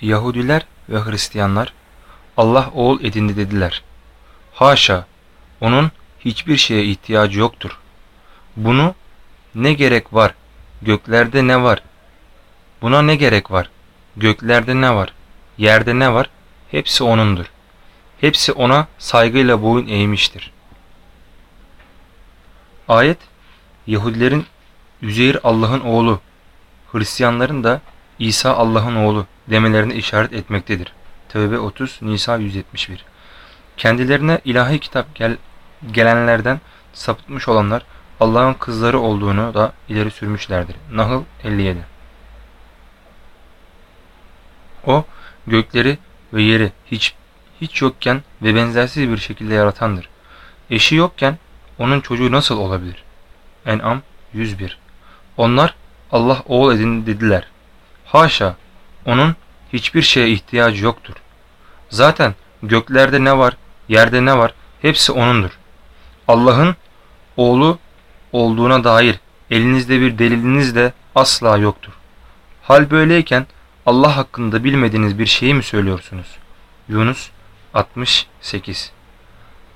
Yahudiler ve Hristiyanlar Allah oğul edindi dediler. Haşa, onun hiçbir şeye ihtiyacı yoktur. Bunu ne gerek var? Göklerde ne var? Buna ne gerek var? Göklerde ne var? Yerde ne var? Hepsi O'nundur. Hepsi O'na saygıyla boyun eğmiştir. Ayet, Yahudilerin Üzeyir Allah'ın oğlu, Hristiyanların da İsa Allah'ın oğlu demelerine işaret etmektedir. Tevbe 30, Nisa 171 Kendilerine ilahi kitap gel gelenlerden sapıtmış olanlar Allah'ın kızları olduğunu da ileri sürmüşlerdir. Nahl 57 O gökleri ve yeri hiç hiç yokken ve benzersiz bir şekilde yaratandır. Eşi yokken onun çocuğu nasıl olabilir? En'am 101 Onlar Allah oğul edin dediler. Haşa onun hiçbir şeye ihtiyacı yoktur. Zaten göklerde ne var, yerde ne var hepsi O'nundur. Allah'ın oğlu olduğuna dair elinizde bir deliliniz de asla yoktur. Hal böyleyken Allah hakkında bilmediğiniz bir şeyi mi söylüyorsunuz? Yunus 68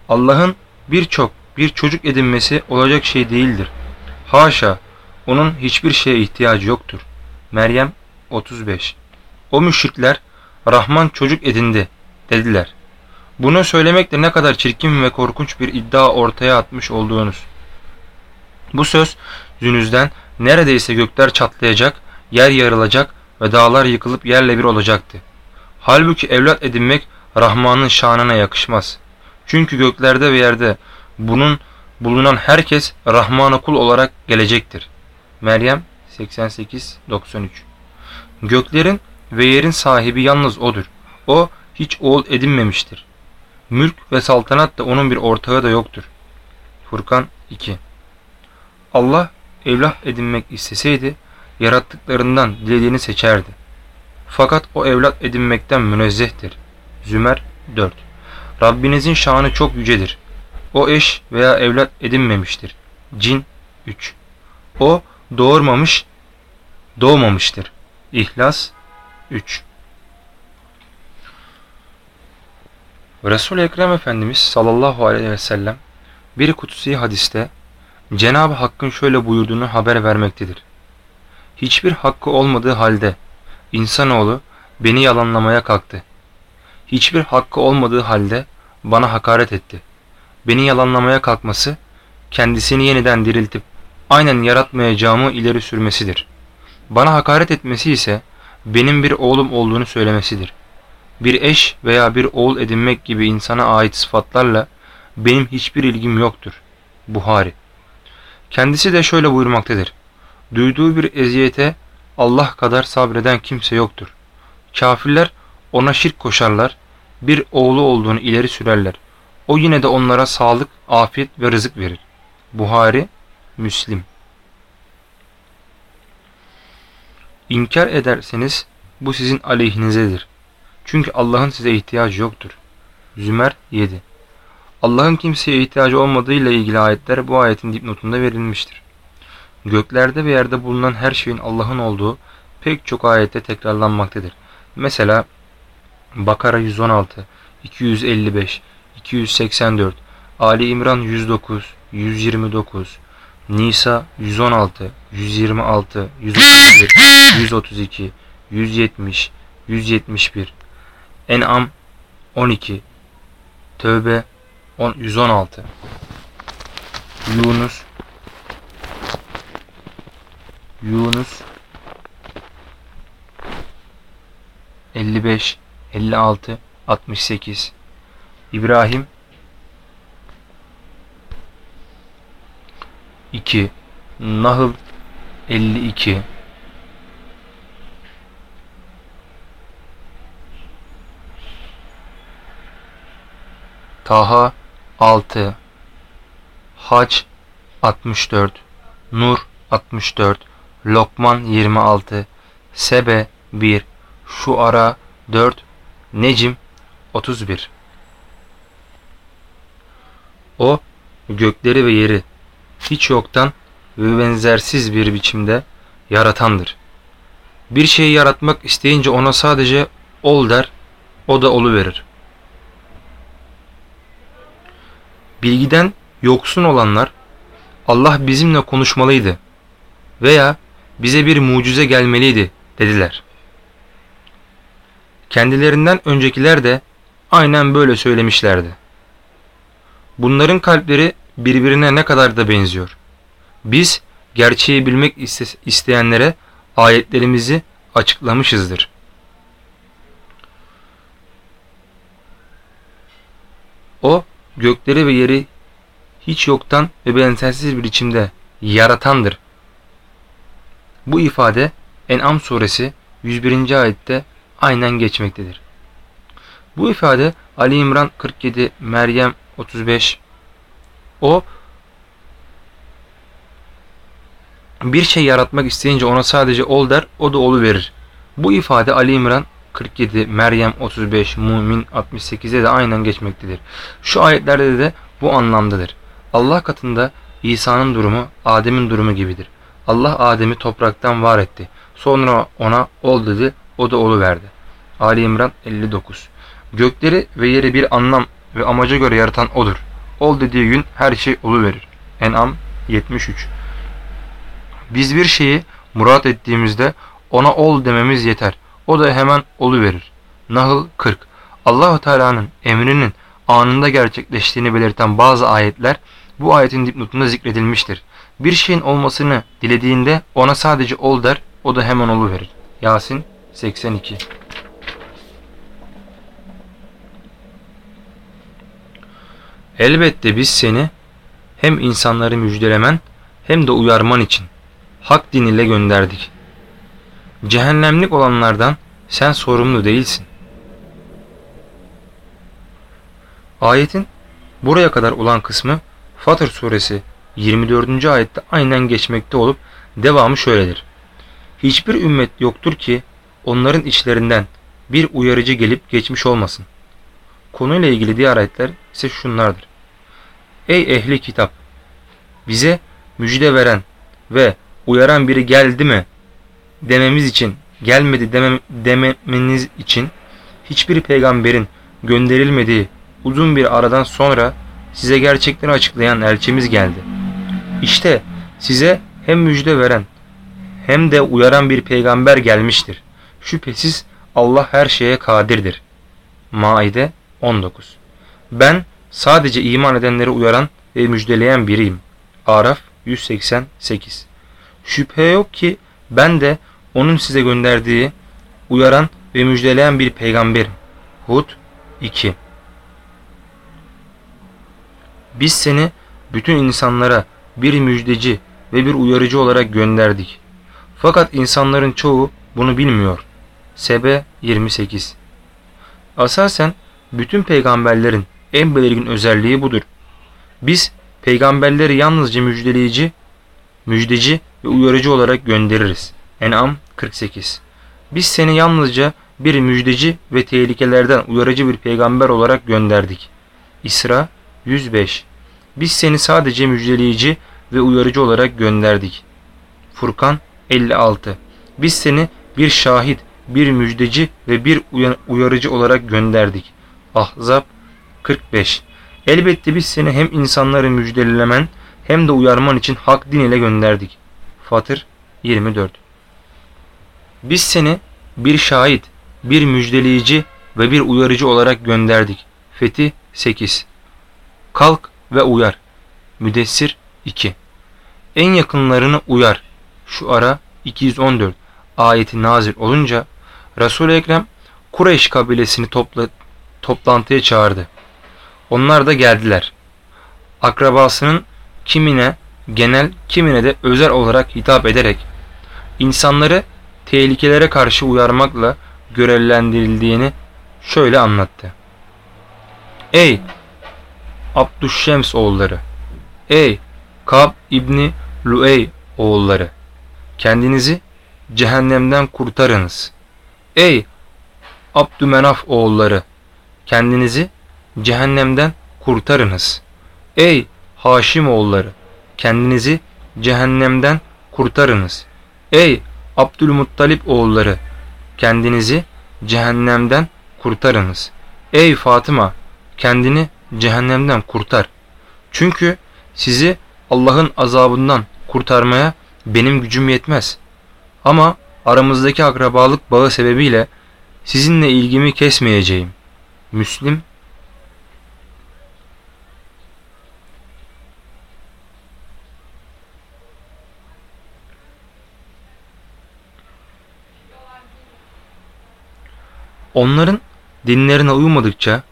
Allah'ın birçok bir çocuk edinmesi olacak şey değildir. Haşa, onun hiçbir şeye ihtiyacı yoktur. Meryem 35 O müşrikler Rahman çocuk edindi dediler. Bunu söylemekle ne kadar çirkin ve korkunç bir iddia ortaya atmış olduğunuz. Bu söz yüzünüzden neredeyse gökler çatlayacak, yer yarılacak ve dağlar yıkılıp yerle bir olacaktı. Halbuki evlat edinmek Rahman'ın şanına yakışmaz. Çünkü göklerde ve yerde bunun bulunan herkes Rahman'a kul olarak gelecektir. Meryem 88-93 Göklerin ve yerin sahibi yalnız O'dur. O hiç oğul edinmemiştir. Mülk ve saltanat da onun bir ortağı da yoktur. Furkan 2 Allah evlat edinmek isteseydi yarattıklarından dilediğini seçerdi. Fakat o evlat edinmekten münezzehtir. Zümer 4 Rabbinizin şanı çok yücedir. O eş veya evlat edinmemiştir. Cin 3 O doğurmamış, doğmamıştır. İhlas 3 Resul-i Ekrem Efendimiz sallallahu aleyhi ve sellem bir kutsi hadiste Cenab-ı Hakk'ın şöyle buyurduğunu haber vermektedir. Hiçbir hakkı olmadığı halde insanoğlu beni yalanlamaya kalktı. Hiçbir hakkı olmadığı halde bana hakaret etti. Beni yalanlamaya kalkması kendisini yeniden diriltip aynen yaratmayacağımı ileri sürmesidir. Bana hakaret etmesi ise benim bir oğlum olduğunu söylemesidir. Bir eş veya bir oğul edinmek gibi insana ait sıfatlarla benim hiçbir ilgim yoktur. Buhari Kendisi de şöyle buyurmaktadır. Duyduğu bir eziyete Allah kadar sabreden kimse yoktur. Kafirler ona şirk koşarlar, bir oğlu olduğunu ileri sürerler. O yine de onlara sağlık, afiyet ve rızık verir. Buhari, Müslim İnkar ederseniz bu sizin aleyhinizedir. Çünkü Allah'ın size ihtiyacı yoktur. Zümer 7 Allah'ın kimseye ihtiyacı olmadığıyla ilgili ayetler bu ayetin dipnotunda verilmiştir. Göklerde ve yerde bulunan her şeyin Allah'ın olduğu pek çok ayette tekrarlanmaktadır. Mesela Bakara 116, 255, 284, Ali İmran 109, 129, Nisa 116, 126, 131, 132, 170, 171, En'am 12, Tövbe 116, Yunus, Yunus 55, 56, 68, İbrahim 2 Nahl 52 Taha 6 Hac 64 Nur 64 Lokman 26 Sebe 1 Şuara 4 Necim 31 O gökleri ve yeri hiç yoktan ve benzersiz bir biçimde yaratandır. Bir şeyi yaratmak isteyince ona sadece ol der, o da olu verir. Bilgiden yoksun olanlar Allah bizimle konuşmalıydı veya bize bir mucize gelmeliydi dediler. Kendilerinden öncekiler de aynen böyle söylemişlerdi. Bunların kalpleri birbirine ne kadar da benziyor. Biz gerçeği bilmek isteyenlere ayetlerimizi açıklamışızdır. O gökleri ve yeri hiç yoktan ve benzersiz bir biçimde yaratandır. Bu ifade En'am suresi 101. ayette aynen geçmektedir. Bu ifade Ali İmran 47, Meryem 35. O bir şey yaratmak isteyince ona sadece ol der, o da olu verir. Bu ifade Ali İmran 47, Meryem 35, Mumin 68'e de aynen geçmektedir. Şu ayetlerde de bu anlamdadır. Allah katında İsa'nın durumu Adem'in durumu gibidir. Allah Adem'i topraktan var etti. Sonra ona ol dedi, o da olu verdi. Ali İmran 59 Gökleri ve yeri bir anlam ve amaca göre yaratan O'dur. Ol dediği gün her şey verir. En'am 73 Biz bir şeyi murat ettiğimizde ona ol dememiz yeter. O da hemen verir. Nahl 40 Allahu Teala'nın emrinin anında gerçekleştiğini belirten bazı ayetler bu ayetin dipnotunda zikredilmiştir. Bir şeyin olmasını dilediğinde ona sadece ol der, o da hemen olu verir. Yasin 82 Elbette biz seni hem insanları müjdelemen hem de uyarman için hak din ile gönderdik. Cehennemlik olanlardan sen sorumlu değilsin. Ayetin buraya kadar olan kısmı Fatır suresi 24. ayette aynen geçmekte olup devamı şöyledir. Hiçbir ümmet yoktur ki onların içlerinden bir uyarıcı gelip geçmiş olmasın. Konuyla ilgili diğer ayetler ise şunlardır. Ey ehli kitap! Bize müjde veren ve uyaran biri geldi mi dememiz için, gelmedi demem, dememeniz için hiçbir peygamberin gönderilmediği uzun bir aradan sonra size gerçekleri açıklayan elçimiz geldi. İşte size hem müjde veren hem de uyaran bir peygamber gelmiştir. Şüphesiz Allah her şeye kadirdir. Maide 19 Ben sadece iman edenleri uyaran ve müjdeleyen biriyim. Araf 188 Şüphe yok ki ben de onun size gönderdiği uyaran ve müjdeleyen bir peygamberim. Hud 2 Biz seni bütün insanlara bir müjdeci ve bir uyarıcı olarak gönderdik. Fakat insanların çoğu bunu bilmiyor. Sebe 28 Asasen bütün peygamberlerin en belirgin özelliği budur. Biz peygamberleri yalnızca müjdeleyici, müjdeci ve uyarıcı olarak göndeririz. En'am 48 Biz seni yalnızca bir müjdeci ve tehlikelerden uyarıcı bir peygamber olarak gönderdik. İsra 105 Biz seni sadece müjdeleyici ve uyarıcı olarak gönderdik. Furkan 56 Biz seni bir şahit, bir müjdeci ve bir uyarıcı olarak gönderdik. Ahzab 45 Elbette biz seni hem insanları müjdelemen hem de uyarman için hak din ile gönderdik. Fatır 24 Biz seni bir şahit, bir müjdeleyici ve bir uyarıcı olarak gönderdik. Fethi 8 Kalk ve uyar. Müdessir 2 En yakınlarını uyar. Şu ara 214 ayeti nazil olunca Resul-i Ekrem Kureyş kabilesini topla, toplantıya çağırdı. Onlar da geldiler. Akrabasının kimine genel kimine de özel olarak hitap ederek insanları tehlikelere karşı uyarmakla görevlendirildiğini şöyle anlattı. Ey Abdüşşems oğulları! Ey Kab İbni Luey oğulları! Kendinizi cehennemden kurtarınız. Ey Abdümenaf oğulları! Kendinizi cehennemden kurtarınız. Ey Haşim oğulları! Kendinizi cehennemden kurtarınız. Ey Abdülmuttalip oğulları! Kendinizi cehennemden kurtarınız. Ey Fatıma kendini cehennemden kurtar. Çünkü sizi Allah'ın azabından kurtarmaya benim gücüm yetmez. Ama aramızdaki akrabalık bağı sebebiyle sizinle ilgimi kesmeyeceğim. Müslim Onların dinlerine uymadıkça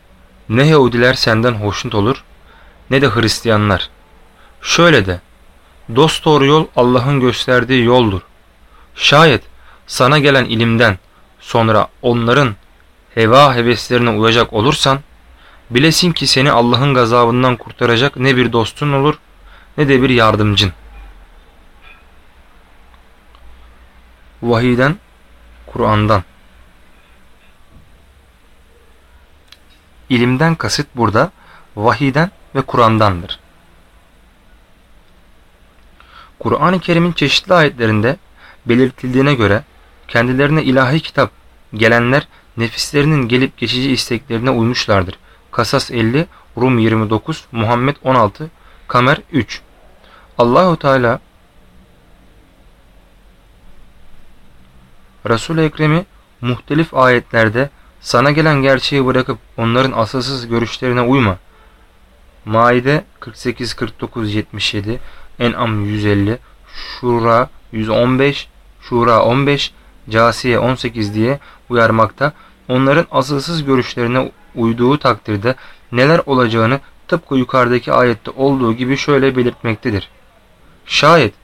ne Yahudiler senden hoşnut olur ne de Hristiyanlar. Şöyle de, dost doğru yol Allah'ın gösterdiği yoldur. Şayet sana gelen ilimden sonra onların heva heveslerine uyacak olursan, bilesin ki seni Allah'ın gazabından kurtaracak ne bir dostun olur ne de bir yardımcın. Vahiden, Kur'an'dan. İlimden kasıt burada vahiden ve Kur'an'dandır. Kur'an-ı Kerim'in çeşitli ayetlerinde belirtildiğine göre kendilerine ilahi kitap gelenler nefislerinin gelip geçici isteklerine uymuşlardır. Kasas 50, Rum 29, Muhammed 16, Kamer 3. Allahu Teala Resul-i Ekrem'i muhtelif ayetlerde sana gelen gerçeği bırakıp onların asılsız görüşlerine uyma. Maide 48 49 77, En'am 150, Şura 115, Şura 15, Casiye 18 diye uyarmakta. Onların asılsız görüşlerine uyduğu takdirde neler olacağını tıpkı yukarıdaki ayette olduğu gibi şöyle belirtmektedir. Şayet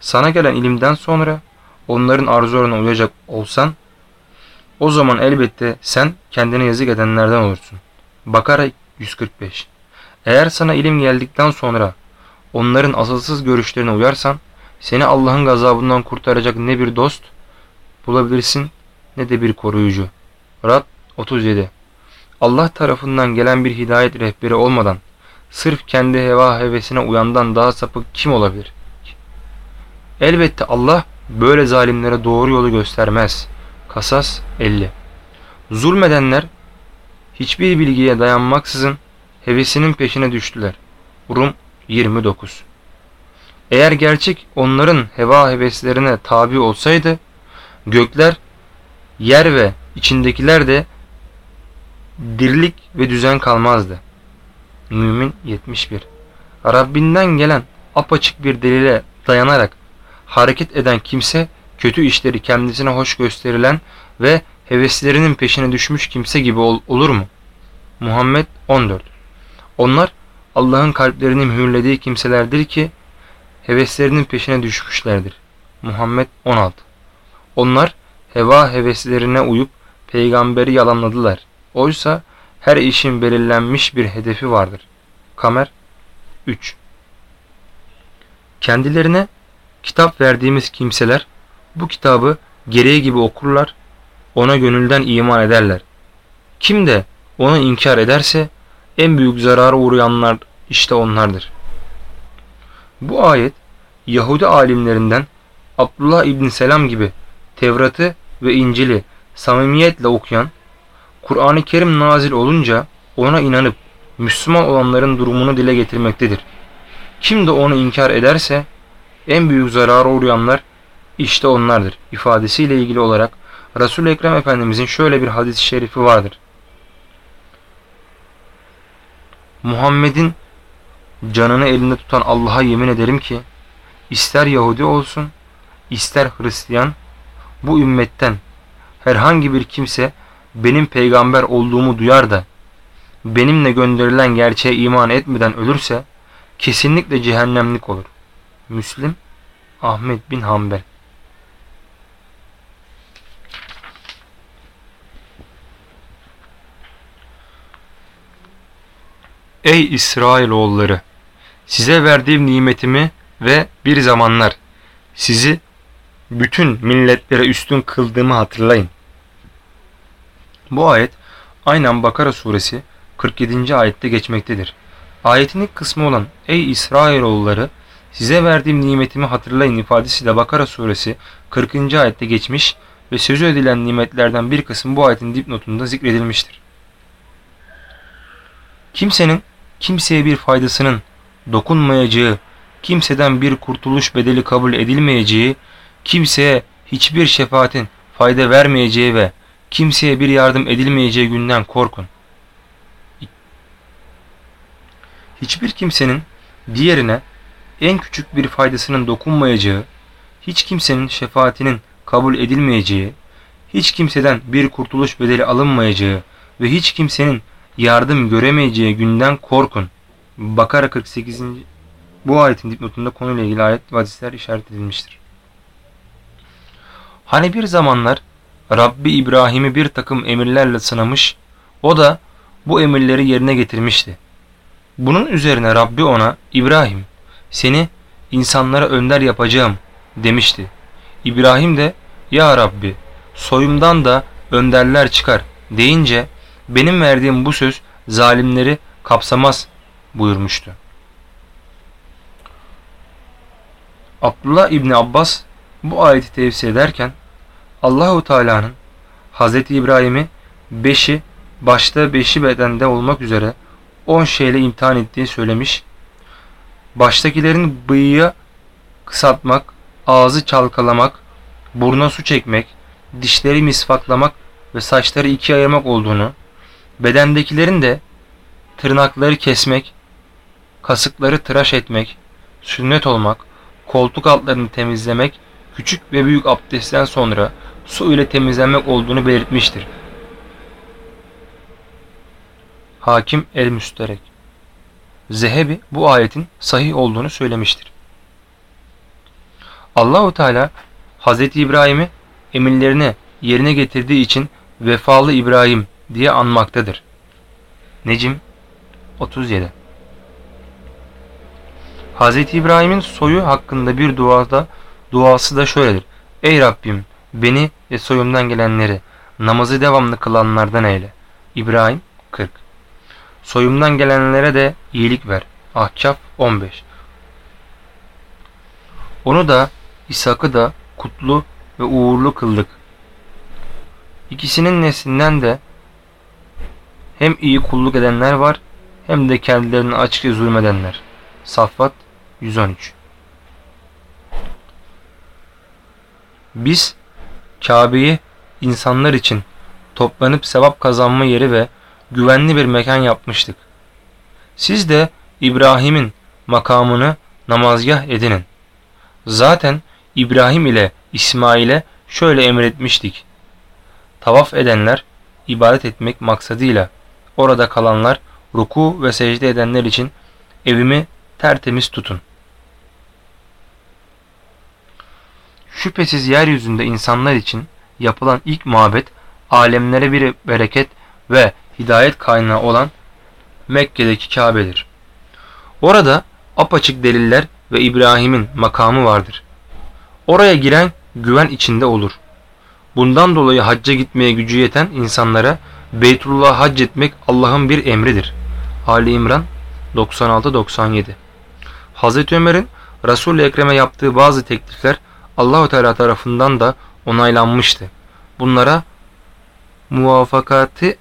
sana gelen ilimden sonra onların arzularına uyacak olsan o zaman elbette sen kendine yazık edenlerden olursun. Bakara 145 Eğer sana ilim geldikten sonra onların asılsız görüşlerine uyarsan seni Allah'ın gazabından kurtaracak ne bir dost bulabilirsin ne de bir koruyucu. Rad 37 Allah tarafından gelen bir hidayet rehberi olmadan sırf kendi heva hevesine uyandan daha sapık kim olabilir? Elbette Allah böyle zalimlere doğru yolu göstermez.'' Kasas 50 Zulmedenler hiçbir bilgiye dayanmaksızın hevesinin peşine düştüler. Rum 29 Eğer gerçek onların heva heveslerine tabi olsaydı gökler, yer ve içindekiler de dirlik ve düzen kalmazdı. Mümin 71 Rabbinden gelen apaçık bir delile dayanarak hareket eden kimse kötü işleri kendisine hoş gösterilen ve heveslerinin peşine düşmüş kimse gibi ol olur mu? Muhammed 14 Onlar Allah'ın kalplerini mühürlediği kimselerdir ki heveslerinin peşine düşmüşlerdir. Muhammed 16 Onlar heva heveslerine uyup peygamberi yalanladılar. Oysa her işin belirlenmiş bir hedefi vardır. Kamer 3 Kendilerine kitap verdiğimiz kimseler bu kitabı gereği gibi okurlar, ona gönülden iman ederler. Kim de onu inkar ederse en büyük zarara uğrayanlar işte onlardır. Bu ayet Yahudi alimlerinden Abdullah İbn Selam gibi Tevrat'ı ve İncil'i samimiyetle okuyan, Kur'an-ı Kerim nazil olunca ona inanıp Müslüman olanların durumunu dile getirmektedir. Kim de onu inkar ederse en büyük zarara uğrayanlar işte onlardır ifadesiyle ilgili olarak resul Ekrem Efendimizin şöyle bir hadis-i şerifi vardır. Muhammed'in canını elinde tutan Allah'a yemin ederim ki ister Yahudi olsun ister Hristiyan bu ümmetten herhangi bir kimse benim peygamber olduğumu duyar da benimle gönderilen gerçeğe iman etmeden ölürse kesinlikle cehennemlik olur. Müslim Ahmet bin Hanbel Ey İsrailoğulları! Size verdiğim nimetimi ve bir zamanlar sizi bütün milletlere üstün kıldığımı hatırlayın. Bu ayet aynen Bakara suresi 47. ayette geçmektedir. Ayetin ilk kısmı olan Ey İsrailoğulları size verdiğim nimetimi hatırlayın ifadesi de Bakara suresi 40. ayette geçmiş ve sözü edilen nimetlerden bir kısım bu ayetin dipnotunda zikredilmiştir. Kimsenin kimseye bir faydasının dokunmayacağı, kimseden bir kurtuluş bedeli kabul edilmeyeceği, kimseye hiçbir şefaatin fayda vermeyeceği ve kimseye bir yardım edilmeyeceği günden korkun. Hiçbir kimsenin diğerine en küçük bir faydasının dokunmayacağı, hiç kimsenin şefaatinin kabul edilmeyeceği, hiç kimseden bir kurtuluş bedeli alınmayacağı ve hiç kimsenin yardım göremeyeceği günden korkun. Bakara 48. Bu ayetin dipnotunda konuyla ilgili ayet ve işaret edilmiştir. Hani bir zamanlar Rabbi İbrahim'i bir takım emirlerle sınamış, o da bu emirleri yerine getirmişti. Bunun üzerine Rabbi ona İbrahim seni insanlara önder yapacağım demişti. İbrahim de ya Rabbi soyumdan da önderler çıkar deyince benim verdiğim bu söz zalimleri kapsamaz buyurmuştu. Abdullah İbni Abbas bu ayeti tefsir ederken Allahu Teala'nın Hz. İbrahim'i beşi başta beşi bedende olmak üzere on şeyle imtihan ettiğini söylemiş. Baştakilerin bıyığı kısaltmak, ağzı çalkalamak, buruna su çekmek, dişleri misfaklamak ve saçları ikiye ayırmak olduğunu, bedendekilerin de tırnakları kesmek, kasıkları tıraş etmek, sünnet olmak, koltuk altlarını temizlemek, küçük ve büyük abdestten sonra su ile temizlenmek olduğunu belirtmiştir. Hakim el-Müsterek Zehebi bu ayetin sahih olduğunu söylemiştir. Allahu Teala Hz. İbrahim'i emirlerini yerine getirdiği için vefalı İbrahim diye anmaktadır. Necim 37 Hz. İbrahim'in soyu hakkında bir duada duası da şöyledir. Ey Rabbim beni ve soyumdan gelenleri namazı devamlı kılanlardan eyle. İbrahim 40 Soyumdan gelenlere de iyilik ver. Ahkaf 15 Onu da İshak'ı da kutlu ve uğurlu kıldık. İkisinin neslinden de hem iyi kulluk edenler var hem de kendilerini açıkça zulmedenler. Safat 113 Biz Kabe'yi insanlar için toplanıp sevap kazanma yeri ve güvenli bir mekan yapmıştık. Siz de İbrahim'in makamını namazgah edinin. Zaten İbrahim ile İsmail'e şöyle emretmiştik. Tavaf edenler ibadet etmek maksadıyla orada kalanlar ruku ve secde edenler için evimi tertemiz tutun. Şüphesiz yeryüzünde insanlar için yapılan ilk mabet alemlere bir bereket ve hidayet kaynağı olan Mekke'deki Kabe'dir. Orada apaçık deliller ve İbrahim'in makamı vardır. Oraya giren güven içinde olur. Bundan dolayı hacca gitmeye gücü yeten insanlara Beytullah'a hac etmek Allah'ın bir emridir. Ali İmran 96-97 Hz. Ömer'in Resul-i Ekrem'e yaptığı bazı teklifler Allahu Teala tarafından da onaylanmıştı. Bunlara muvafakati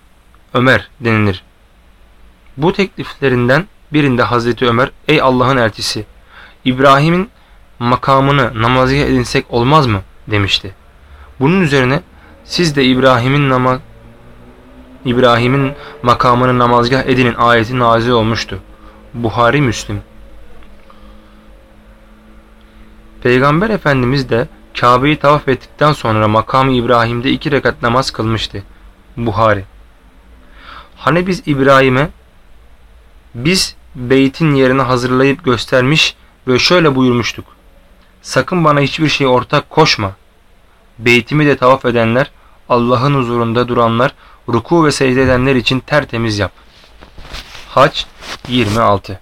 Ömer denilir. Bu tekliflerinden birinde Hazreti Ömer ey Allah'ın elçisi İbrahim'in makamını namazı edinsek olmaz mı demişti. Bunun üzerine siz de İbrahim'in nama İbrahim'in makamını namazgah edinin ayeti nazil olmuştu. Buhari Müslim Peygamber Efendimiz de Kabe'yi tavaf ettikten sonra makamı İbrahim'de iki rekat namaz kılmıştı. Buhari Hani biz İbrahim'e biz beytin yerini hazırlayıp göstermiş ve şöyle buyurmuştuk. Sakın bana hiçbir şey ortak koşma. Beytimi de tavaf edenler, Allah'ın huzurunda duranlar, ruku ve secde edenler için tertemiz yap. Haç 26